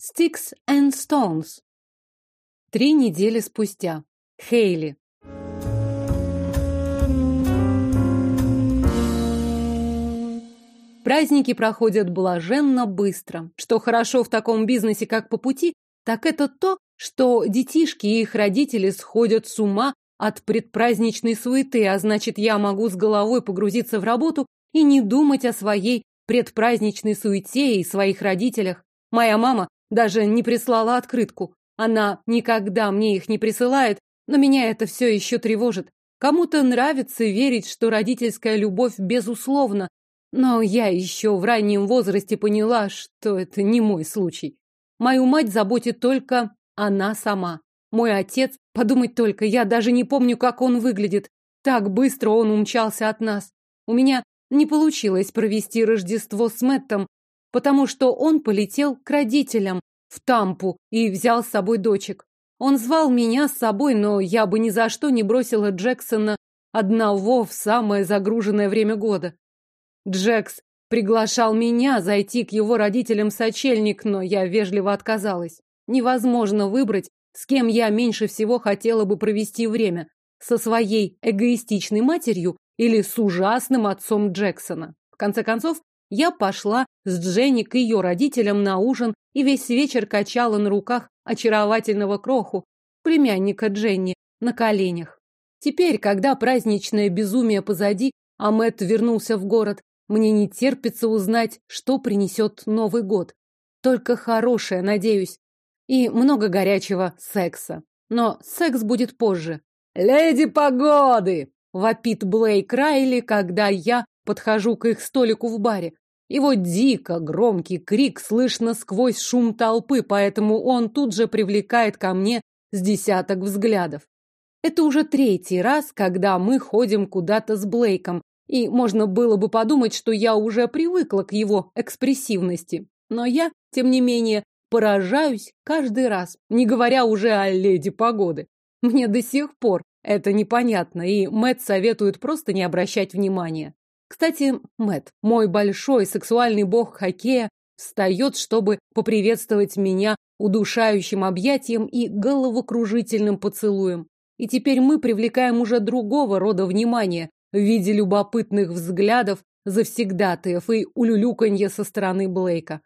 Sticks and Stones. Три недели спустя. Хейли. Праздники проходят блаженно быстро. Что хорошо в таком бизнесе, как по пути, так это то, что детишки и их родители сходят с ума от предпраздничной суеты, а значит, я могу с головой погрузиться в работу и не думать о своей предпраздничной суете и своих родителях. Моя мама даже не прислала открытку. Она никогда мне их не присылает, но меня это все еще тревожит. Кому-то нравится верить, что родительская любовь безусловна, но я еще в раннем возрасте поняла, что это не мой случай. Мою мать заботит только она сама. Мой отец, подумать только, я даже не помню, как он выглядит. Так быстро он умчался от нас. У меня не получилось провести Рождество с Мэттом, потому что он полетел к родителям в Тампу и взял с собой дочек. Он звал меня с собой, но я бы ни за что не бросила Джексона одного в самое загруженное время года. Джекс приглашал меня зайти к его родителям в сочельник, но я вежливо отказалась. Невозможно выбрать, с кем я меньше всего хотела бы провести время. Со своей эгоистичной матерью или с ужасным отцом Джексона. В конце концов, я пошла с Дженни к ее родителям на ужин и весь вечер качала на руках очаровательного кроху, племянника Дженни, на коленях. Теперь, когда праздничное безумие позади, а Мэтт вернулся в город, мне не терпится узнать, что принесет Новый год. Только хорошее, надеюсь. И много горячего секса. Но секс будет позже. «Леди погоды!» — вопит Блейк Райли, когда я подхожу к их столику в баре. Его дико громкий крик слышно сквозь шум толпы, поэтому он тут же привлекает ко мне с десяток взглядов. Это уже третий раз, когда мы ходим куда-то с Блейком, и можно было бы подумать, что я уже привыкла к его экспрессивности. Но я, тем не менее, поражаюсь каждый раз, не говоря уже о леди погоды. Мне до сих пор это непонятно, и Мэт советует просто не обращать внимания. Кстати, Мэт, мой большой сексуальный бог хоккея, встает, чтобы поприветствовать меня удушающим объятием и головокружительным поцелуем. И теперь мы привлекаем уже другого рода внимания, в виде любопытных взглядов завсегдатаев и улюлюканья со стороны Блейка.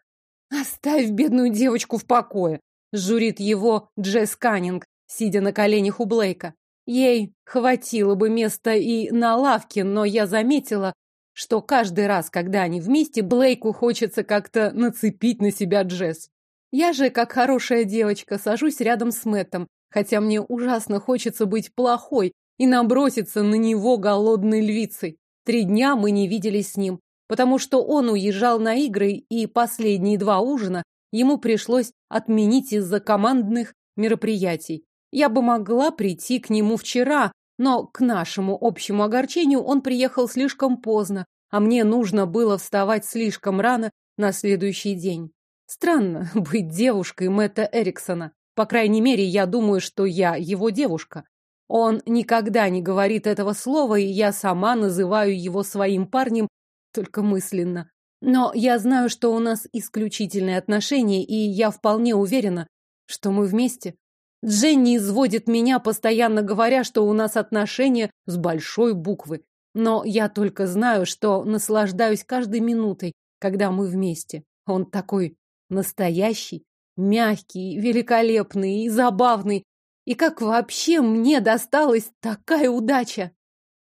«Оставь бедную девочку в покое!» — журит его Джесс Каннинг, сидя на коленях у Блейка. Ей хватило бы места и на лавке, но я заметила, что каждый раз, когда они вместе, Блейку хочется как-то нацепить на себя Джесс. Я же, как хорошая девочка, сажусь рядом с Мэттом, хотя мне ужасно хочется быть плохой и наброситься на него голодной львицей. Три дня мы не виделись с ним, потому что он уезжал на игры, и последние два ужина ему пришлось отменить из-за командных мероприятий. Я бы могла прийти к нему вчера, но к нашему общему огорчению он приехал слишком поздно, а мне нужно было вставать слишком рано на следующий день. Странно быть девушкой Мэтта Эриксона. По крайней мере, я думаю, что я его девушка. Он никогда не говорит этого слова, и я сама называю его своим парнем только мысленно. Но я знаю, что у нас исключительные отношения, и я вполне уверена, что мы вместе. Дженни изводит меня, постоянно говоря, что у нас отношения с большой буквы. Но я только знаю, что наслаждаюсь каждой минутой, когда мы вместе. Он такой настоящий, мягкий, великолепный и забавный, и как вообще мне досталась такая удача?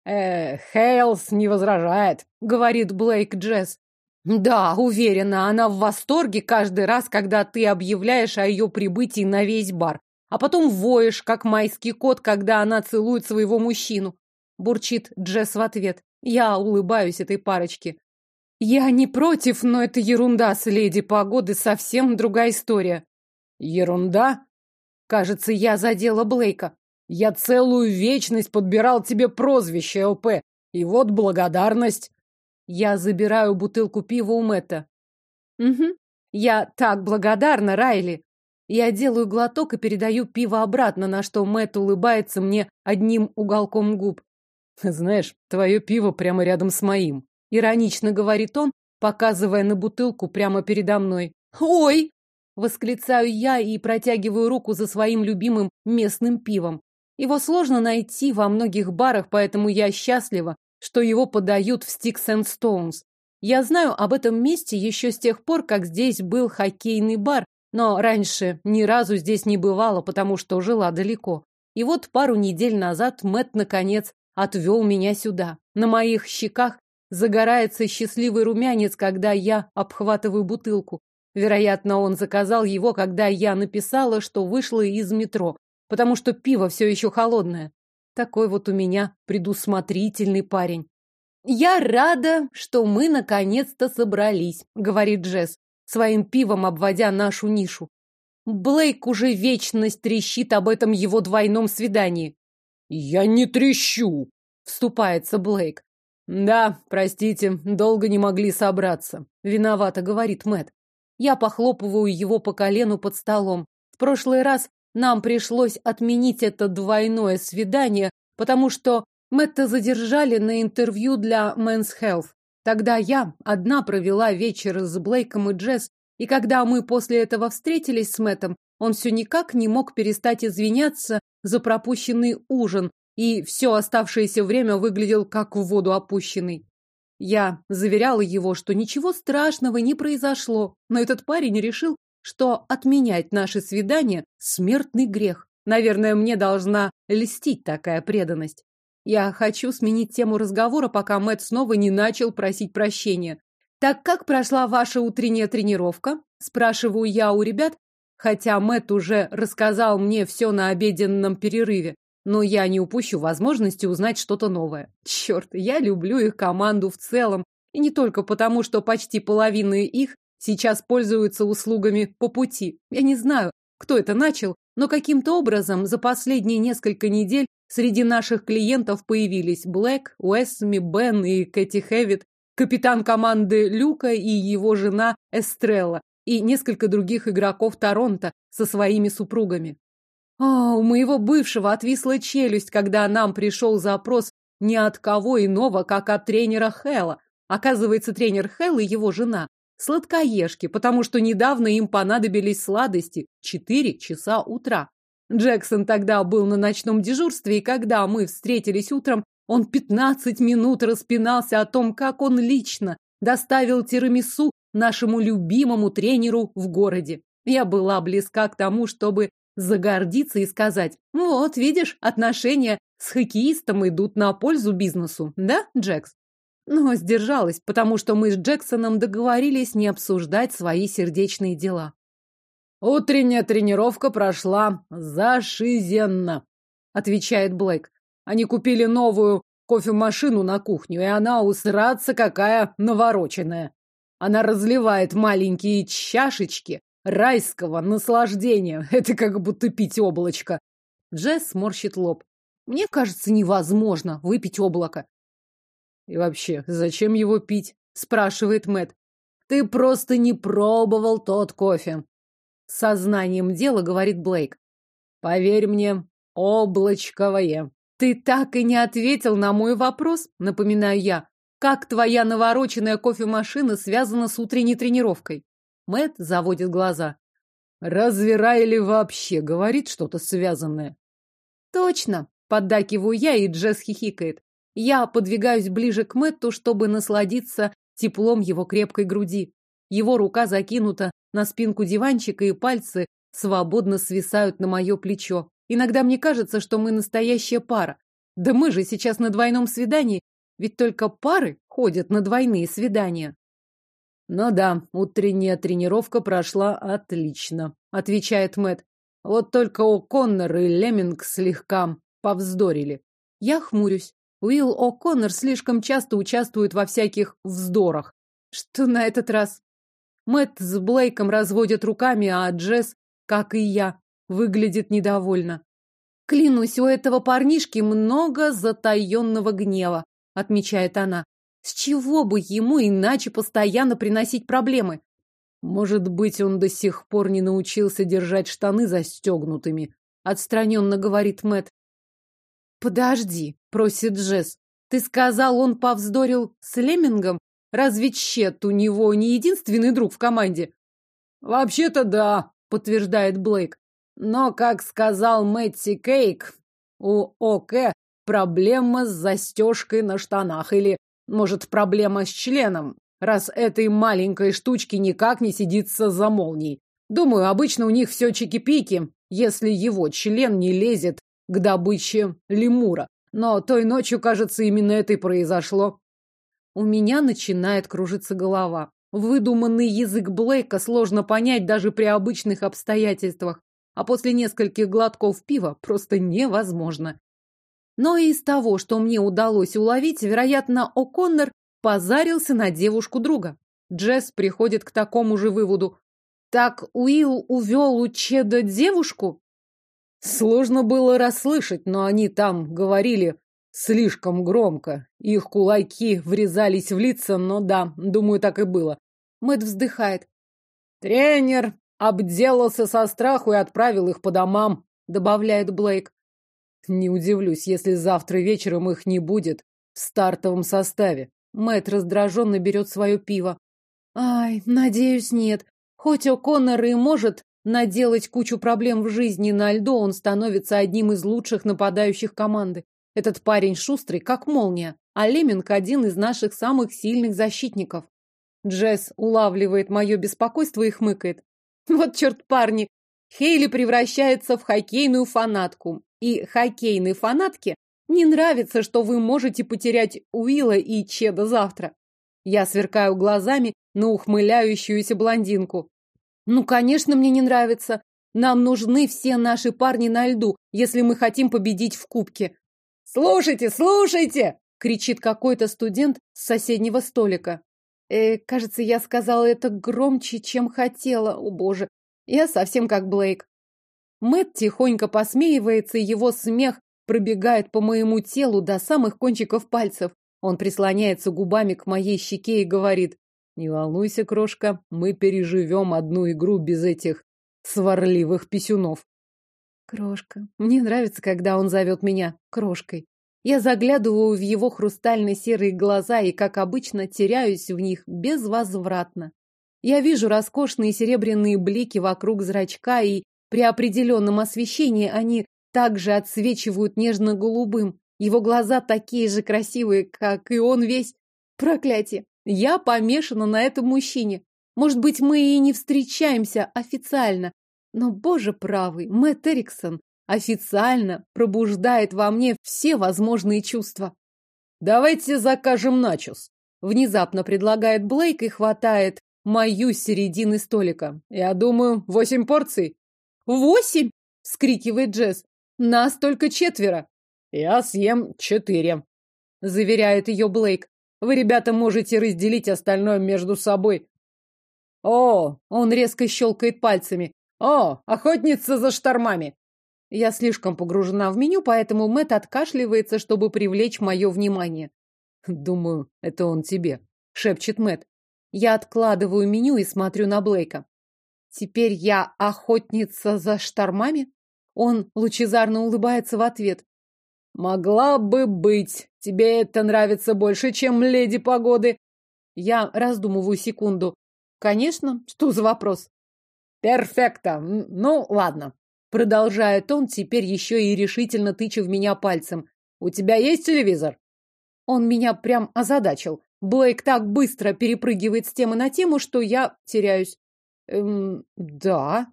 Э, Хейлс не возражает, говорит Блейк Джесс. Да, уверена, она в восторге каждый раз, когда ты объявляешь о ее прибытии на весь бар, а потом воешь, как майский кот, когда она целует своего мужчину. Бурчит Джесс в ответ. Я улыбаюсь этой парочке. Я не против, но это ерунда с леди погоды, совсем другая история. Ерунда? Кажется, я задела Блейка. Я целую вечность подбирал тебе прозвище, ЛП. И вот благодарность. Я забираю бутылку пива у Мэтта. Угу. Я так благодарна, Райли. Я делаю глоток и передаю пиво обратно, на что Мэтт улыбается мне одним уголком губ. Знаешь, твое пиво прямо рядом с моим. Иронично говорит он, показывая на бутылку прямо передо мной. Ой! Восклицаю я и протягиваю руку за своим любимым местным пивом. Его сложно найти во многих барах, поэтому я счастлива, что его подают в Sticks and Stones. Я знаю об этом месте еще с тех пор, как здесь был хоккейный бар, но раньше ни разу здесь не бывало, потому что жила далеко. И вот пару недель назад Мэт наконец отвел меня сюда. На моих щеках загорается счастливый румянец, когда я обхватываю бутылку. Вероятно, он заказал его, когда я написала, что вышла из метро, потому что пиво все еще холодное. Такой вот у меня предусмотрительный парень. «Я рада, что мы наконец-то собрались», — говорит Джесс, своим пивом обводя нашу нишу. Блейк уже вечность трещит об этом его двойном свидании. «Я не трещу!» — вступается Блейк. «Да, простите, долго не могли собраться», — виновато говорит Мэт. Я похлопываю его по колену под столом. В прошлый раз нам пришлось отменить это двойное свидание, потому что Мэтта задержали на интервью для Men's Health. Тогда я одна провела вечер с Блейком и Джесс, и когда мы после этого встретились с Мэттом, он все никак не мог перестать извиняться за пропущенный ужин, и все оставшееся время выглядел как в воду опущенный. Я заверяла его, что ничего страшного не произошло, но этот парень решил, что отменять наше свидание – смертный грех. Наверное, мне должна льстить такая преданность. Я хочу сменить тему разговора, пока Мэтт снова не начал просить прощения. «Так как прошла ваша утренняя тренировка?» – спрашиваю я у ребят, хотя Мэтт уже рассказал мне все на обеденном перерыве но я не упущу возможности узнать что-то новое. Черт, я люблю их команду в целом, и не только потому, что почти половина их сейчас пользуются услугами по пути. Я не знаю, кто это начал, но каким-то образом за последние несколько недель среди наших клиентов появились Блэк, Уэсми, Бен и Кэти Хэвит, капитан команды Люка и его жена Эстрелла, и несколько других игроков Торонто со своими супругами. О, у моего бывшего отвисла челюсть, когда нам пришел запрос не от кого иного, как от тренера Хэлла. Оказывается, тренер Хэлл и его жена сладкоежки, потому что недавно им понадобились сладости 4 часа утра. Джексон тогда был на ночном дежурстве, и когда мы встретились утром, он 15 минут распинался о том, как он лично доставил тирамису нашему любимому тренеру в городе. Я была близка к тому, чтобы загордиться и сказать, вот, видишь, отношения с хоккеистом идут на пользу бизнесу, да, Джекс? Но сдержалась, потому что мы с Джексоном договорились не обсуждать свои сердечные дела. «Утренняя тренировка прошла зашизенно», — отвечает Блэк. «Они купили новую кофемашину на кухню, и она усраться какая навороченная. Она разливает маленькие чашечки райского наслаждения. Это как будто пить облачко. Джесс сморщит лоб. Мне кажется, невозможно выпить облако. И вообще, зачем его пить? Спрашивает Мэт. Ты просто не пробовал тот кофе. Сознанием дела говорит Блейк. Поверь мне, облачковое. Ты так и не ответил на мой вопрос, напоминаю я. Как твоя навороченная кофемашина связана с утренней тренировкой? Мэт заводит глаза. Разве Райли вообще говорит что-то связанное? Точно, поддакиваю я, и Джесс хихикает. Я подвигаюсь ближе к Мэтту, чтобы насладиться теплом его крепкой груди. Его рука закинута на спинку диванчика, и пальцы свободно свисают на мое плечо. Иногда мне кажется, что мы настоящая пара. Да мы же сейчас на двойном свидании, ведь только пары ходят на двойные свидания. Ну да, утренняя тренировка прошла отлично, отвечает Мэт. Вот только О'Коннор и Леминг слегка повздорили. Я хмурюсь. Уилл О'Коннор слишком часто участвует во всяких вздорах. Что на этот раз? Мэт с Блейком разводят руками, а Джесс, как и я, выглядит недовольно. Клянусь, у этого парнишки много затаенного гнева, отмечает она. С чего бы ему иначе постоянно приносить проблемы? Может быть, он до сих пор не научился держать штаны застегнутыми, отстраненно говорит Мэт. Подожди, просит Джесс. Ты сказал, он повздорил с Лемингом? Разве Чет у него не единственный друг в команде? Вообще-то да, подтверждает Блейк. Но, как сказал Мэтти Кейк, у ОК проблема с застежкой на штанах. Или, может, проблема с членом, раз этой маленькой штучки никак не сидится за молнией. Думаю, обычно у них все чики-пики, если его член не лезет к добыче лемура. Но той ночью, кажется, именно это и произошло. У меня начинает кружиться голова. Выдуманный язык Блейка сложно понять даже при обычных обстоятельствах, а после нескольких глотков пива просто невозможно. Но из того, что мне удалось уловить, вероятно, О'Коннор позарился на девушку друга. Джесс приходит к такому же выводу. Так Уилл увел у Чеда девушку? Сложно было расслышать, но они там говорили слишком громко. Их кулаки врезались в лица, но да, думаю, так и было. Мэт вздыхает. Тренер обделался со страху и отправил их по домам, добавляет Блейк. Не удивлюсь, если завтра вечером их не будет в стартовом составе. Мэт раздраженно берет свое пиво. Ай, надеюсь, нет. Хоть О'Коннор и может наделать кучу проблем в жизни на льду, он становится одним из лучших нападающих команды. Этот парень шустрый, как молния, а Леминг один из наших самых сильных защитников. Джесс улавливает мое беспокойство и хмыкает. Вот черт парни, Хейли превращается в хоккейную фанатку. И хоккейной фанатке не нравится, что вы можете потерять Уилла и Чеда завтра. Я сверкаю глазами на ухмыляющуюся блондинку. Ну, конечно, мне не нравится. Нам нужны все наши парни на льду, если мы хотим победить в кубке. Слушайте, слушайте! кричит какой-то студент с соседнего столика. Э, кажется, я сказала это громче, чем хотела. О, боже, я совсем как Блейк. Мэт тихонько посмеивается, и его смех пробегает по моему телу до самых кончиков пальцев. Он прислоняется губами к моей щеке и говорит: не волнуйся, крошка, мы переживем одну игру без этих сварливых писюнов. Крошка. Мне нравится, когда он зовет меня крошкой. Я заглядываю в его хрустальные серые глаза и, как обычно, теряюсь в них безвозвратно. Я вижу роскошные серебряные блики вокруг зрачка, и при определенном освещении они также отсвечивают нежно-голубым. Его глаза такие же красивые, как и он весь. Проклятие! Я помешана на этом мужчине. Может быть, мы и не встречаемся официально, но, боже правый, Мэтт Эриксон официально пробуждает во мне все возможные чувства. «Давайте закажем начос», — внезапно предлагает Блейк и хватает мою середины столика. «Я думаю, восемь порций». «Восемь?» — скрикивает Джесс. «Нас только четверо». «Я съем четыре», — заверяет ее Блейк. Вы, ребята, можете разделить остальное между собой. О, он резко щелкает пальцами. О, охотница за штормами. Я слишком погружена в меню, поэтому Мэт откашливается, чтобы привлечь мое внимание. Думаю, это он тебе, шепчет Мэт. Я откладываю меню и смотрю на Блейка. Теперь я охотница за штормами? Он лучезарно улыбается в ответ. Могла бы быть. Тебе это нравится больше, чем леди погоды? Я раздумываю секунду. Конечно, что за вопрос? Перфекто. Ну, ладно. Продолжает он, теперь еще и решительно тыча в меня пальцем. У тебя есть телевизор? Он меня прям озадачил. Блейк так быстро перепрыгивает с темы на тему, что я теряюсь. Эм, да.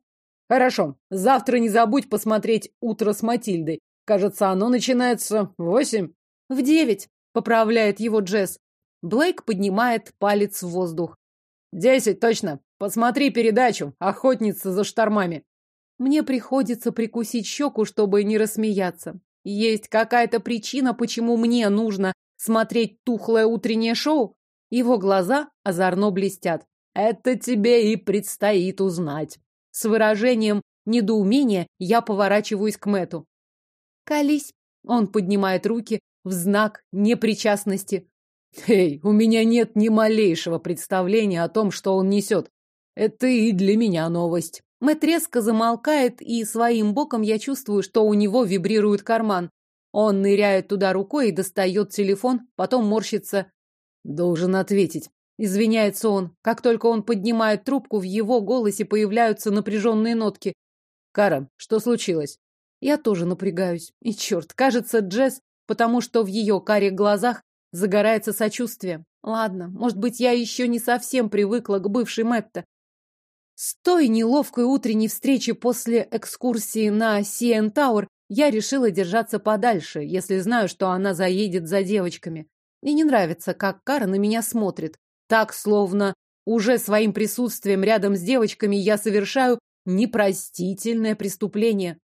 Хорошо. Завтра не забудь посмотреть «Утро с Матильдой». Кажется, оно начинается в восемь. В девять, поправляет его Джесс. Блейк поднимает палец в воздух. Десять, точно. Посмотри передачу «Охотница за штормами». Мне приходится прикусить щеку, чтобы не рассмеяться. Есть какая-то причина, почему мне нужно смотреть тухлое утреннее шоу? Его глаза озорно блестят. Это тебе и предстоит узнать. С выражением недоумения я поворачиваюсь к Мэту. Колись. Он поднимает руки в знак непричастности. Эй, у меня нет ни малейшего представления о том, что он несет. Это и для меня новость. Мэтт резко замолкает, и своим боком я чувствую, что у него вибрирует карман. Он ныряет туда рукой и достает телефон, потом морщится. Должен ответить. Извиняется он. Как только он поднимает трубку, в его голосе появляются напряженные нотки. Кара, что случилось? Я тоже напрягаюсь. И черт, кажется, Джесс, потому что в ее карих глазах загорается сочувствие. Ладно, может быть, я еще не совсем привыкла к бывшей Мэтта. С той неловкой утренней встречи после экскурсии на Сиэн Тауэр я решила держаться подальше, если знаю, что она заедет за девочками. Мне не нравится, как Кара на меня смотрит. Так, словно уже своим присутствием рядом с девочками я совершаю непростительное преступление.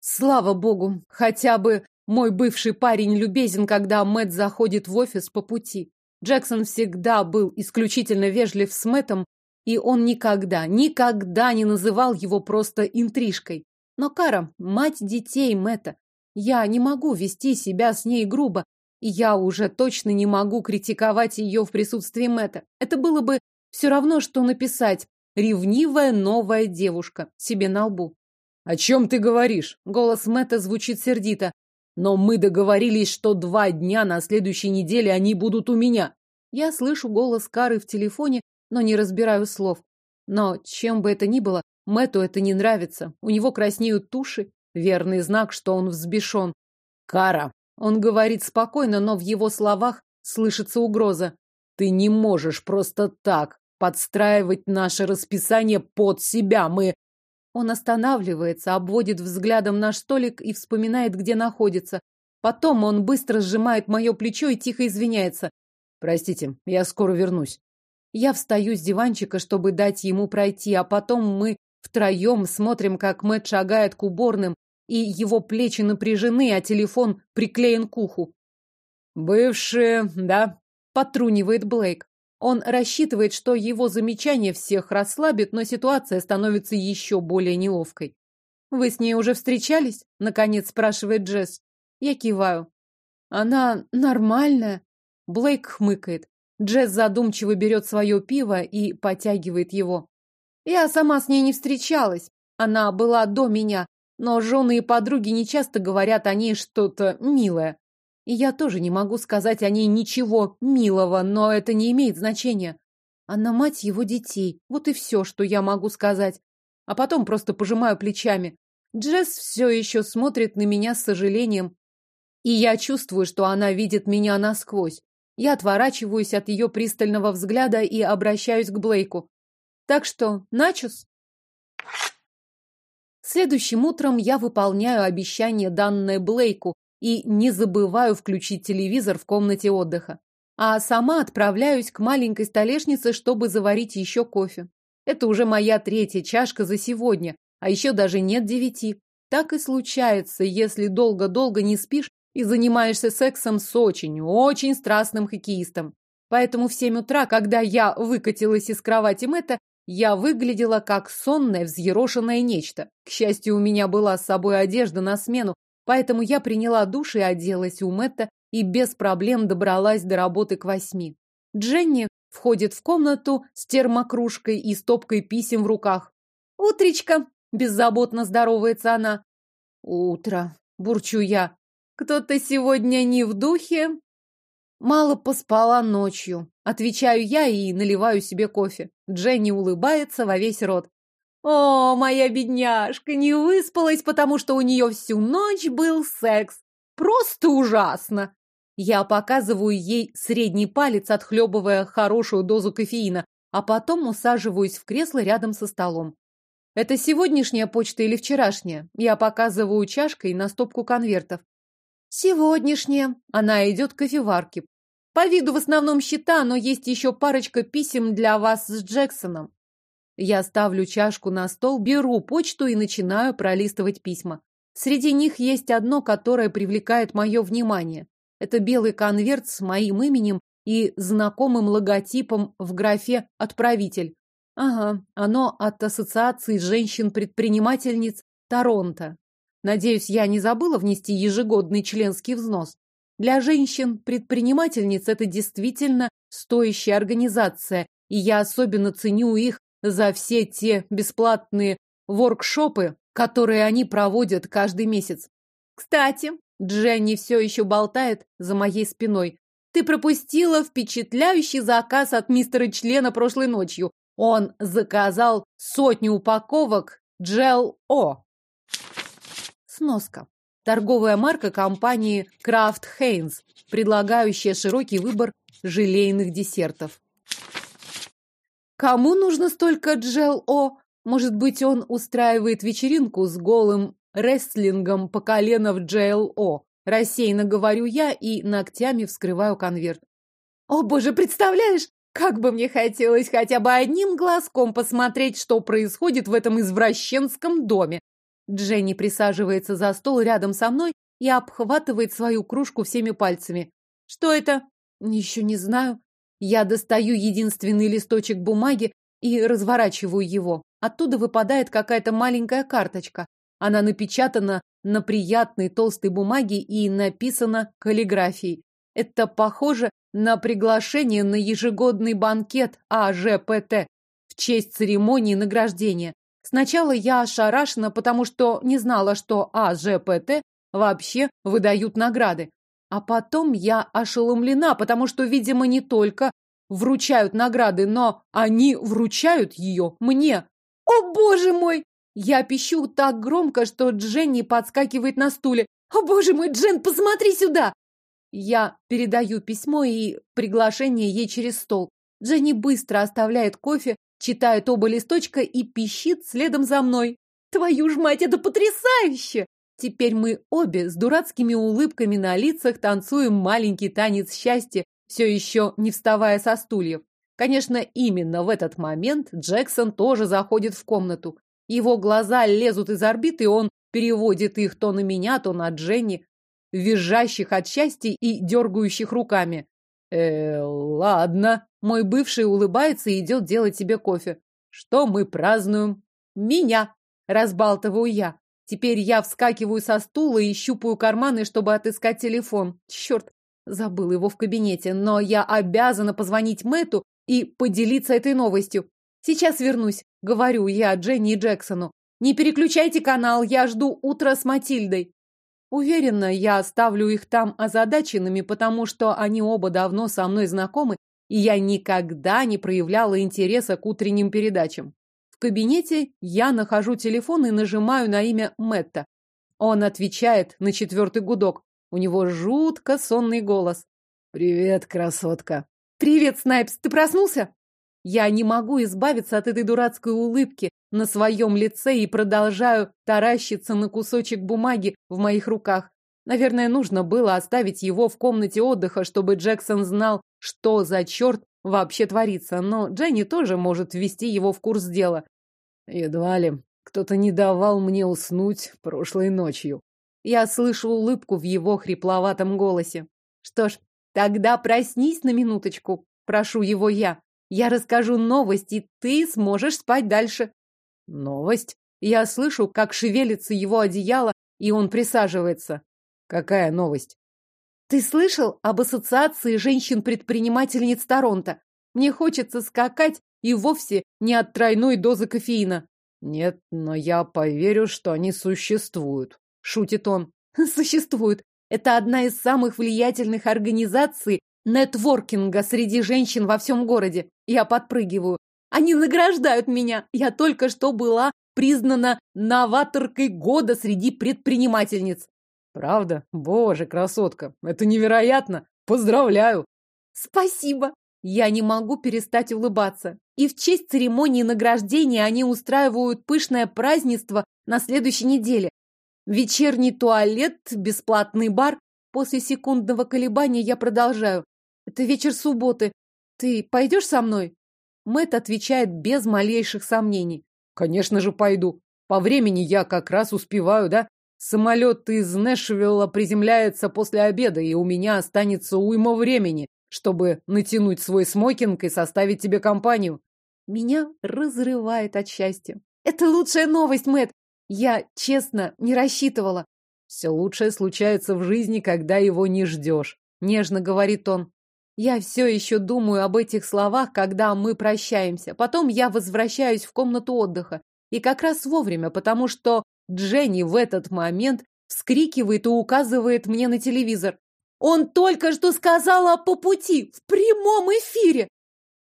Слава богу, хотя бы мой бывший парень любезен, когда Мэт заходит в офис по пути. Джексон всегда был исключительно вежлив с Мэтом, и он никогда, никогда не называл его просто интрижкой. Но Кара – мать детей Мэтта. Я не могу вести себя с ней грубо, и я уже точно не могу критиковать ее в присутствии Мэтта. Это было бы все равно, что написать «ревнивая новая девушка» себе на лбу. «О чем ты говоришь?» Голос Мэтта звучит сердито. «Но мы договорились, что два дня на следующей неделе они будут у меня». Я слышу голос Кары в телефоне, но не разбираю слов. Но чем бы это ни было, Мэту это не нравится. У него краснеют туши. Верный знак, что он взбешен. «Кара!» Он говорит спокойно, но в его словах слышится угроза. «Ты не можешь просто так подстраивать наше расписание под себя. Мы...» Он останавливается, обводит взглядом наш столик и вспоминает, где находится. Потом он быстро сжимает мое плечо и тихо извиняется. «Простите, я скоро вернусь». Я встаю с диванчика, чтобы дать ему пройти, а потом мы втроем смотрим, как Мэтт шагает к уборным, и его плечи напряжены, а телефон приклеен к уху. «Бывшие, да?» — потрунивает Блейк. Он рассчитывает, что его замечание всех расслабит, но ситуация становится еще более неловкой. «Вы с ней уже встречались?» — наконец спрашивает Джесс. Я киваю. «Она нормальная?» Блейк хмыкает. Джесс задумчиво берет свое пиво и потягивает его. Я сама с ней не встречалась. Она была до меня, но жены и подруги не часто говорят о ней что-то милое. И я тоже не могу сказать о ней ничего милого, но это не имеет значения. Она мать его детей. Вот и все, что я могу сказать. А потом просто пожимаю плечами. Джесс все еще смотрит на меня с сожалением. И я чувствую, что она видит меня насквозь. Я отворачиваюсь от ее пристального взгляда и обращаюсь к Блейку. Так что, начос? Следующим утром я выполняю обещание, данное Блейку, и не забываю включить телевизор в комнате отдыха. А сама отправляюсь к маленькой столешнице, чтобы заварить еще кофе. Это уже моя третья чашка за сегодня, а еще даже нет девяти. Так и случается, если долго-долго не спишь и занимаешься сексом с очень, очень страстным хоккеистом. Поэтому в семь утра, когда я выкатилась из кровати Мэтта, я выглядела как сонное, взъерошенное нечто. К счастью, у меня была с собой одежда на смену, поэтому я приняла душ и оделась у Мэтта и без проблем добралась до работы к восьми. Дженни входит в комнату с термокружкой и стопкой писем в руках. «Утречка!» – беззаботно здоровается она. «Утро!» – бурчу я. Кто-то сегодня не в духе. Мало поспала ночью. Отвечаю я и наливаю себе кофе. Дженни улыбается во весь рот. О, моя бедняжка, не выспалась, потому что у нее всю ночь был секс. Просто ужасно. Я показываю ей средний палец, отхлебывая хорошую дозу кофеина, а потом усаживаюсь в кресло рядом со столом. Это сегодняшняя почта или вчерашняя? Я показываю чашкой на стопку конвертов. Сегодняшняя. Она идет к кофеварке. По виду в основном счета, но есть еще парочка писем для вас с Джексоном. Я ставлю чашку на стол, беру почту и начинаю пролистывать письма. Среди них есть одно, которое привлекает мое внимание. Это белый конверт с моим именем и знакомым логотипом в графе «Отправитель». Ага, оно от Ассоциации женщин-предпринимательниц Торонто. Надеюсь, я не забыла внести ежегодный членский взнос. Для женщин-предпринимательниц это действительно стоящая организация, и я особенно ценю их за все те бесплатные воркшопы, которые они проводят каждый месяц. Кстати, Дженни все еще болтает за моей спиной. Ты пропустила впечатляющий заказ от мистера члена прошлой ночью. Он заказал сотню упаковок Джел О. Сноска. Торговая марка компании Kraft Heinz, предлагающая широкий выбор желейных десертов. Кому нужно столько Джел О? Может быть, он устраивает вечеринку с голым рестлингом по колено в Джел О? Рассеянно говорю я и ногтями вскрываю конверт. О, боже, представляешь, как бы мне хотелось хотя бы одним глазком посмотреть, что происходит в этом извращенском доме. Дженни присаживается за стол рядом со мной и обхватывает свою кружку всеми пальцами. Что это? Еще не знаю. Я достаю единственный листочек бумаги и разворачиваю его. Оттуда выпадает какая-то маленькая карточка. Она напечатана на приятной толстой бумаге и написана каллиграфией. Это похоже на приглашение на ежегодный банкет АЖПТ в честь церемонии награждения. Сначала я ошарашена, потому что не знала, что АЖПТ вообще выдают награды. А потом я ошеломлена, потому что, видимо, не только вручают награды, но они вручают ее мне. О, боже мой! Я пищу так громко, что Дженни подскакивает на стуле. «О, боже мой, Джен, посмотри сюда!» Я передаю письмо и приглашение ей через стол. Дженни быстро оставляет кофе, читает оба листочка и пищит следом за мной. «Твою ж мать, это потрясающе!» Теперь мы обе с дурацкими улыбками на лицах танцуем маленький танец счастья, все еще не вставая со стульев. Конечно, именно в этот момент Джексон тоже заходит в комнату. Его глаза лезут из орбиты, и он переводит их то на меня, то на Дженни, визжащих от счастья и дергающих руками. «Э, ладно». Мой бывший улыбается и идет делать себе кофе. «Что мы празднуем?» «Меня!» – разбалтываю я. Теперь я вскакиваю со стула и щупаю карманы, чтобы отыскать телефон. Черт, забыл его в кабинете, но я обязана позвонить Мэту и поделиться этой новостью. Сейчас вернусь, говорю я Дженни и Джексону. Не переключайте канал, я жду утра с Матильдой. Уверена, я оставлю их там озадаченными, потому что они оба давно со мной знакомы, и я никогда не проявляла интереса к утренним передачам. В кабинете я нахожу телефон и нажимаю на имя Мэтта. Он отвечает на четвертый гудок. У него жутко сонный голос. «Привет, красотка!» «Привет, Снайпс! Ты проснулся?» Я не могу избавиться от этой дурацкой улыбки на своем лице и продолжаю таращиться на кусочек бумаги в моих руках. Наверное, нужно было оставить его в комнате отдыха, чтобы Джексон знал, что за черт вообще творится, но Дженни тоже может ввести его в курс дела. Едва ли. Кто-то не давал мне уснуть прошлой ночью. Я слышу улыбку в его хрипловатом голосе. Что ж, тогда проснись на минуточку, прошу его я. Я расскажу новость, и ты сможешь спать дальше. Новость? Я слышу, как шевелится его одеяло, и он присаживается. Какая новость? Ты слышал об ассоциации женщин-предпринимательниц Торонто? Мне хочется скакать и вовсе не от тройной дозы кофеина. Нет, но я поверю, что они существуют, шутит он. Существуют. Это одна из самых влиятельных организаций нетворкинга среди женщин во всем городе. Я подпрыгиваю. Они награждают меня. Я только что была признана новаторкой года среди предпринимательниц. Правда? Боже, красотка, это невероятно. Поздравляю. Спасибо. Я не могу перестать улыбаться. И в честь церемонии награждения они устраивают пышное празднество на следующей неделе. Вечерний туалет, бесплатный бар. После секундного колебания я продолжаю. Это вечер субботы. Ты пойдешь со мной? Мэт отвечает без малейших сомнений. Конечно же, пойду. По времени я как раз успеваю, да? Самолет из Нэшвилла приземляется после обеда, и у меня останется уйма времени, чтобы натянуть свой смокинг и составить тебе компанию. Меня разрывает от счастья. Это лучшая новость, Мэт. Я, честно, не рассчитывала. Все лучшее случается в жизни, когда его не ждешь. Нежно говорит он. Я все еще думаю об этих словах, когда мы прощаемся. Потом я возвращаюсь в комнату отдыха. И как раз вовремя, потому что Дженни в этот момент вскрикивает и указывает мне на телевизор. Он только что сказал по пути, в прямом эфире.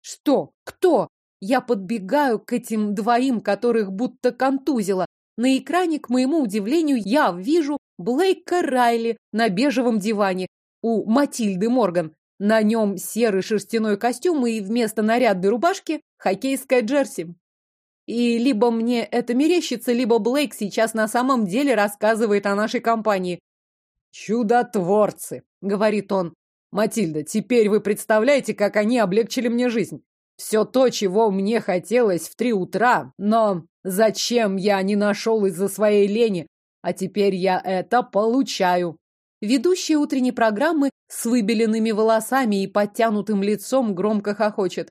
Что? Кто? Я подбегаю к этим двоим, которых будто контузило. На экране, к моему удивлению, я вижу Блейка Райли на бежевом диване у Матильды Морган. На нем серый шерстяной костюм и вместо нарядной рубашки хоккейская джерси. И либо мне это мерещится, либо Блейк сейчас на самом деле рассказывает о нашей компании. «Чудотворцы!» — говорит он. «Матильда, теперь вы представляете, как они облегчили мне жизнь. Все то, чего мне хотелось в три утра, но зачем я не нашел из-за своей лени, а теперь я это получаю». Ведущая утренней программы с выбеленными волосами и подтянутым лицом громко хохочет.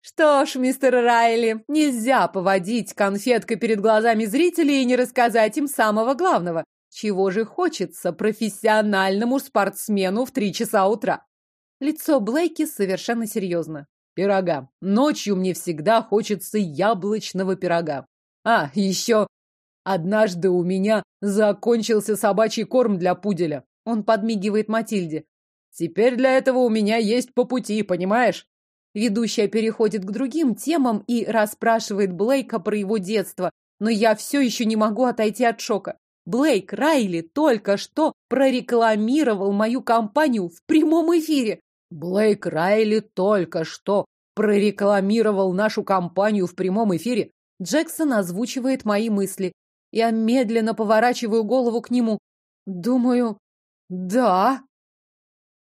Что ж, мистер Райли, нельзя поводить конфеткой перед глазами зрителей и не рассказать им самого главного. Чего же хочется профессиональному спортсмену в три часа утра? Лицо Блейки совершенно серьезно. Пирога. Ночью мне всегда хочется яблочного пирога. А, еще однажды у меня закончился собачий корм для пуделя. Он подмигивает Матильде. Теперь для этого у меня есть по пути, понимаешь? Ведущая переходит к другим темам и расспрашивает Блейка про его детство, но я все еще не могу отойти от шока. Блейк Райли только что прорекламировал мою компанию в прямом эфире. Блейк Райли только что прорекламировал нашу компанию в прямом эфире. Джексон озвучивает мои мысли. Я медленно поворачиваю голову к нему. Думаю, да.